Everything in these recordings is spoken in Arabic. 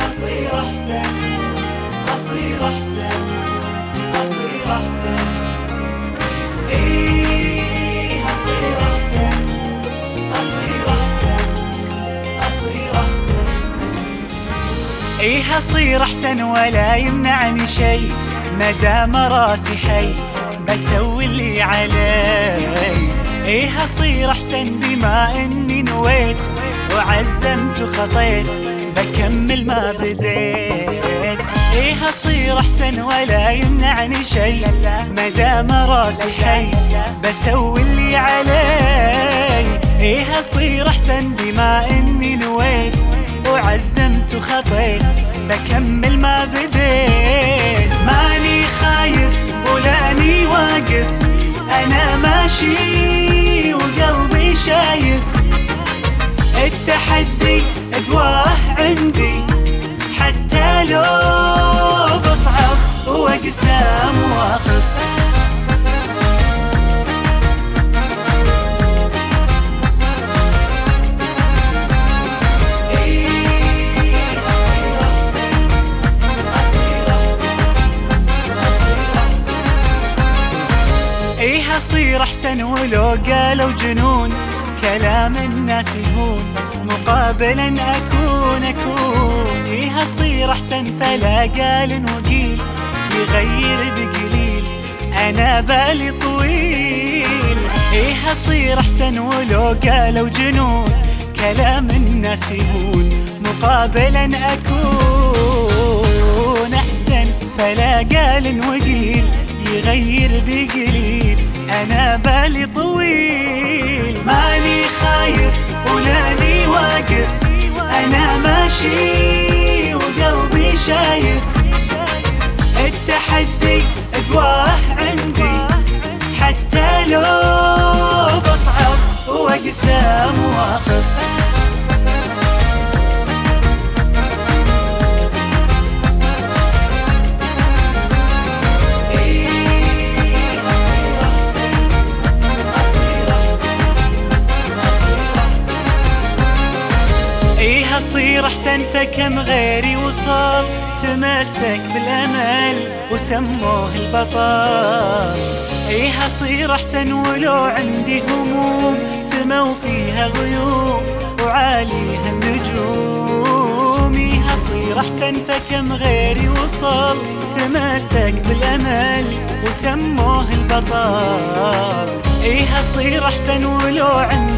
هصير احسن هصير احسن هصير احسن إيه هصير أحسن ولا يمنعني شي مدام راسي حي بسوي اللي علي. إيه هصير أحسن بما إني نويت وعزمت وخطيت بكمل ما بديت إيه هصير أحسن ولا يمنعني شي مدام راسي حي بسوي اللي علي. إيه هصير أحسن بما إني نويت وعزمت وخطيت بكمل ماشي وقلبي شايف التحدي أدواه عندي. حتى لو بصعب واقسى مواقف اصير أحسن ولو قالوا جنون. كلام الناس يهون مقابلا أكون أكون. إيه أصير أحسن فلا قال وقيل يغير بقليل أنا بالي طويل. إيه أصير أحسن ولو قالوا جنون. كلام الناس يهون مقابلا أكون. أحسن فلا قال وقيل يغير بقليل. أنا بالي طويل. ماني خايف ولاني واقف. أنا ماشي. اصير احسن فكم غيري وصل تمسك بالأمل وسموه البطل. إيه اصير أحسن ولو عندي هموم سموا فيها غيوم وعاليها النجوم. إيه اصير أحسن فكم غيري وصل تمسك بالأمل وسموه البطل. إيه اصير أحسن ولو عندي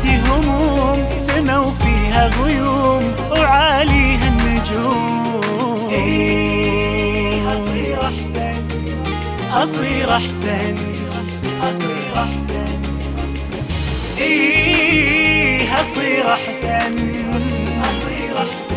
أصير أحسن. إيه أصير أحسن. أصير أحسن. أصير أحسن.